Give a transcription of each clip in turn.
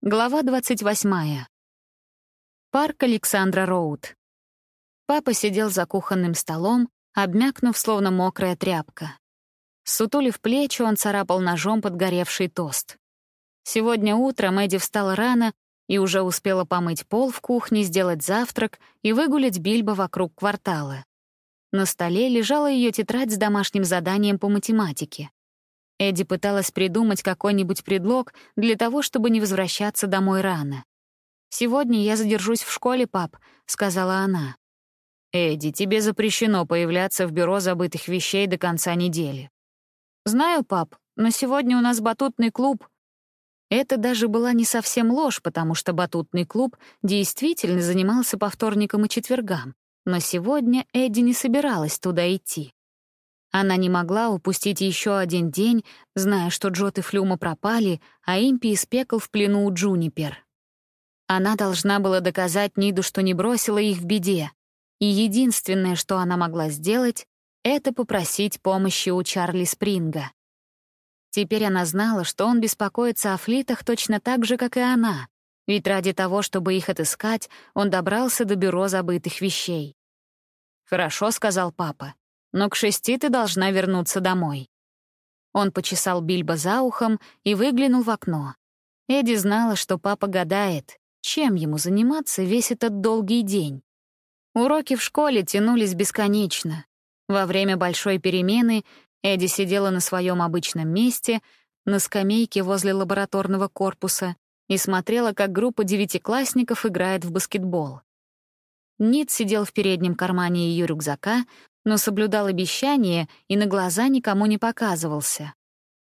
Глава 28. Парк Александра Роуд. Папа сидел за кухонным столом, обмякнув, словно мокрая тряпка. Сутулив плечи, он царапал ножом подгоревший тост. Сегодня утром Эдди встала рано и уже успела помыть пол в кухне, сделать завтрак и выгулять Бильбо вокруг квартала. На столе лежала ее тетрадь с домашним заданием по математике. Эдди пыталась придумать какой-нибудь предлог для того, чтобы не возвращаться домой рано. «Сегодня я задержусь в школе, пап», — сказала она. «Эдди, тебе запрещено появляться в бюро забытых вещей до конца недели». «Знаю, пап, но сегодня у нас батутный клуб». Это даже была не совсем ложь, потому что батутный клуб действительно занимался по вторникам и четвергам. Но сегодня Эдди не собиралась туда идти. Она не могла упустить еще один день, зная, что Джот и Флюма пропали, а Импи испекал в плену у Джунипер. Она должна была доказать Ниду, что не бросила их в беде. И единственное, что она могла сделать, это попросить помощи у Чарли Спринга. Теперь она знала, что он беспокоится о флитах точно так же, как и она, ведь ради того, чтобы их отыскать, он добрался до бюро забытых вещей. «Хорошо», — сказал папа но к шести ты должна вернуться домой». Он почесал Бильбо за ухом и выглянул в окно. Эдди знала, что папа гадает, чем ему заниматься весь этот долгий день. Уроки в школе тянулись бесконечно. Во время большой перемены Эдди сидела на своем обычном месте, на скамейке возле лабораторного корпуса, и смотрела, как группа девятиклассников играет в баскетбол. Нит сидел в переднем кармане ее рюкзака, но соблюдал обещание и на глаза никому не показывался.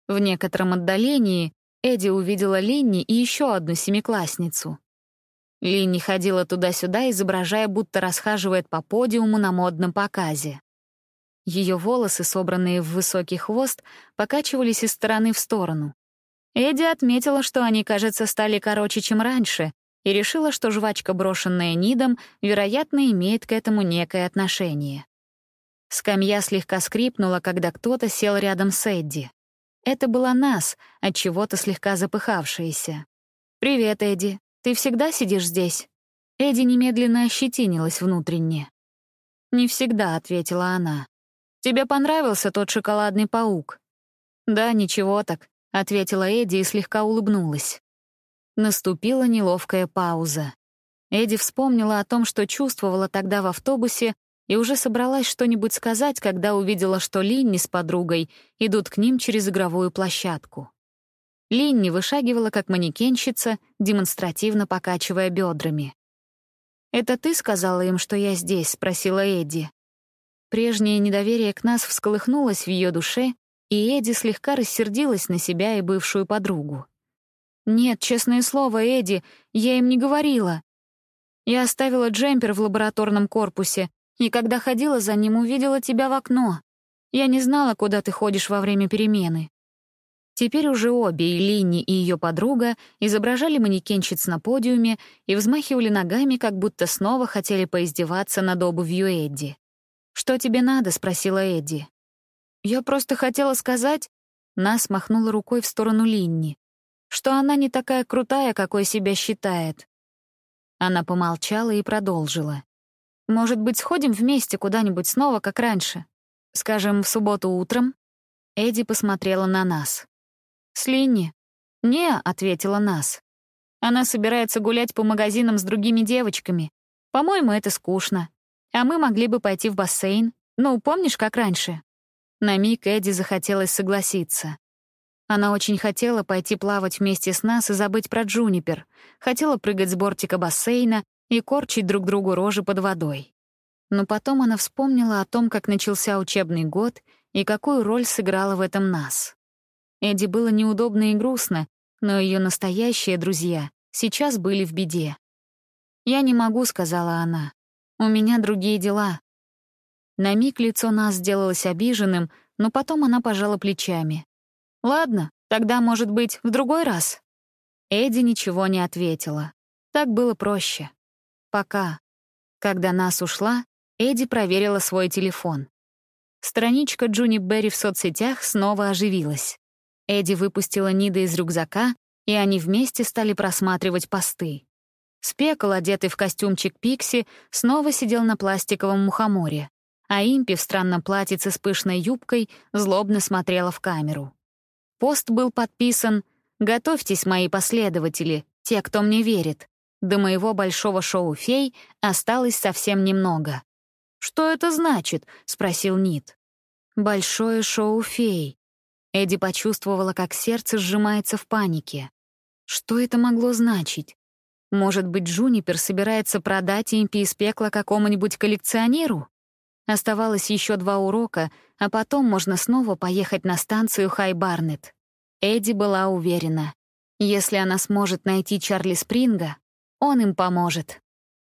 В некотором отдалении Эдди увидела Линни и еще одну семиклассницу. Линни ходила туда-сюда, изображая, будто расхаживает по подиуму на модном показе. Ее волосы, собранные в высокий хвост, покачивались из стороны в сторону. Эдди отметила, что они, кажется, стали короче, чем раньше, и решила, что жвачка, брошенная Нидом, вероятно, имеет к этому некое отношение. Скамья слегка скрипнула, когда кто-то сел рядом с Эдди. Это была нас, от чего-то слегка запыхавшаяся. «Привет, Эдди. Ты всегда сидишь здесь?» Эдди немедленно ощетинилась внутренне. «Не всегда», — ответила она. «Тебе понравился тот шоколадный паук?» «Да, ничего так», — ответила Эдди и слегка улыбнулась. Наступила неловкая пауза. Эдди вспомнила о том, что чувствовала тогда в автобусе, и уже собралась что-нибудь сказать, когда увидела, что Линни с подругой идут к ним через игровую площадку. Линни вышагивала как манекенщица, демонстративно покачивая бедрами. «Это ты сказала им, что я здесь?» — спросила Эдди. Прежнее недоверие к нас всколыхнулось в ее душе, и Эдди слегка рассердилась на себя и бывшую подругу. «Нет, честное слово, Эдди, я им не говорила. Я оставила джемпер в лабораторном корпусе, и когда ходила за ним, увидела тебя в окно. Я не знала, куда ты ходишь во время перемены». Теперь уже обе, и Линни, и ее подруга, изображали манекенщиц на подиуме и взмахивали ногами, как будто снова хотели поиздеваться над обувью Эдди. «Что тебе надо?» — спросила Эдди. «Я просто хотела сказать...» Нас махнула рукой в сторону Линни, что она не такая крутая, какой себя считает. Она помолчала и продолжила. Может быть, сходим вместе куда-нибудь снова, как раньше? Скажем, в субботу утром?» Эдди посмотрела на нас. «С Линни?» «Не», — ответила нас. «Она собирается гулять по магазинам с другими девочками. По-моему, это скучно. А мы могли бы пойти в бассейн. Ну, помнишь, как раньше?» На миг Эдди захотелось согласиться. Она очень хотела пойти плавать вместе с нас и забыть про Джунипер, хотела прыгать с бортика бассейна и корчить друг другу рожи под водой. Но потом она вспомнила о том, как начался учебный год и какую роль сыграла в этом нас. Эдди было неудобно и грустно, но ее настоящие друзья сейчас были в беде. «Я не могу», — сказала она. «У меня другие дела». На миг лицо нас сделалось обиженным, но потом она пожала плечами. «Ладно, тогда, может быть, в другой раз?» Эдди ничего не ответила. Так было проще. Пока. Когда нас ушла, Эдди проверила свой телефон. Страничка Джуни Берри в соцсетях снова оживилась. Эдди выпустила Нида из рюкзака и они вместе стали просматривать посты. Спекл, одетый в костюмчик Пикси, снова сидел на пластиковом мухоморе, а Импи в странном платьице с пышной юбкой злобно смотрела в камеру. Пост был подписан «Готовьтесь, мои последователи, те, кто мне верит. До моего большого шоу «Фей» осталось совсем немного». «Что это значит?» — спросил Нит. «Большое шоу «Фей». Эдди почувствовала, как сердце сжимается в панике. Что это могло значить? Может быть, Джунипер собирается продать импи из пекла какому-нибудь коллекционеру? Оставалось еще два урока, а потом можно снова поехать на станцию Хай-Барнет. Эдди была уверена. Если она сможет найти Чарли Спринга, он им поможет.